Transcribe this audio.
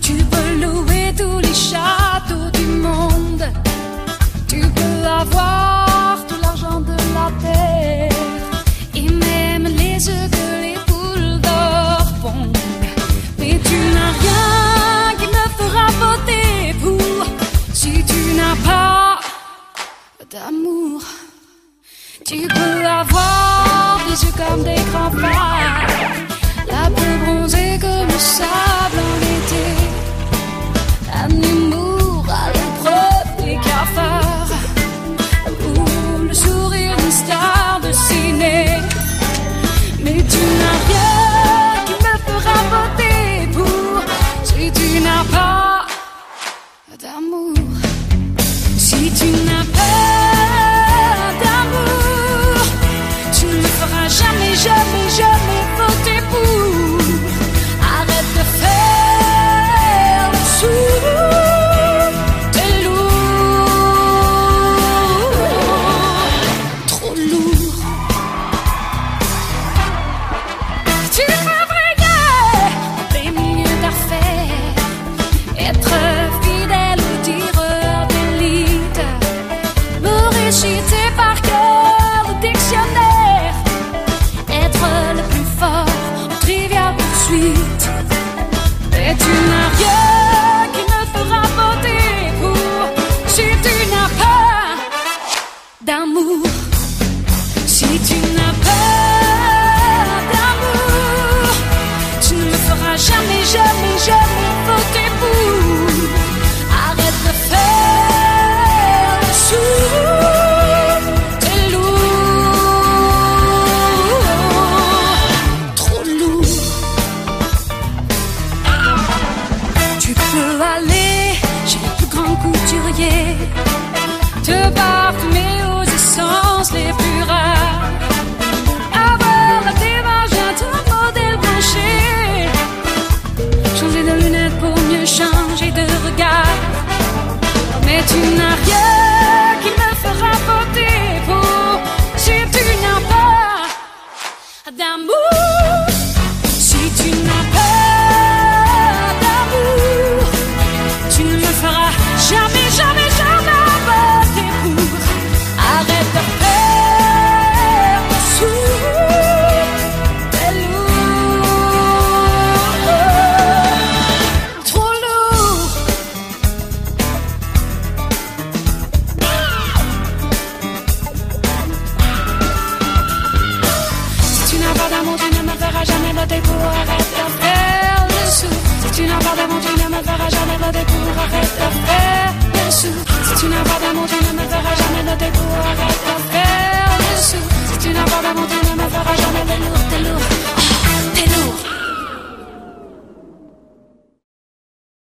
Tu peux louer tous les châteaux du monde. Tu peux avoir tout l'argent de la terre. Et même les œufs que les poules d'or pondent. Mais tu n'as rien qui me fera voter pour. Si tu n'as pas d'amour, tu peux avoir des yeux comme des grands-pères. déchiqueter par cœur le dictionnaire. Être le plus fort en trivia poursuite est une arrière qui ne fera pas tes cours si tu n'as pas d'amour. draaien. Te vaak vermeelde sans